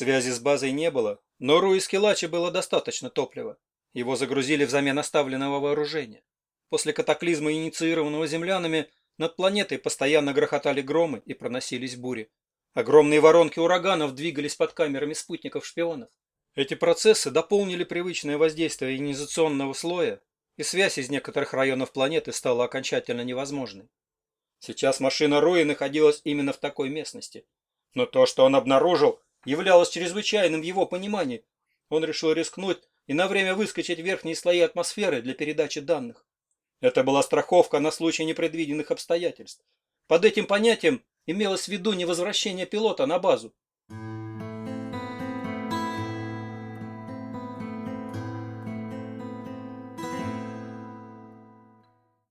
Связи с базой не было, но Руи Скилачи было достаточно топлива. Его загрузили взамен оставленного вооружения. После катаклизма, инициированного землянами, над планетой постоянно грохотали громы и проносились бури. Огромные воронки ураганов двигались под камерами спутников-шпионов. Эти процессы дополнили привычное воздействие ионизационного слоя, и связь из некоторых районов планеты стала окончательно невозможной. Сейчас машина Руи находилась именно в такой местности. Но то, что он обнаружил, являлось чрезвычайным в его понимании. Он решил рискнуть и на время выскочить в верхние слои атмосферы для передачи данных. Это была страховка на случай непредвиденных обстоятельств. Под этим понятием имелось в виду не возвращение пилота на базу,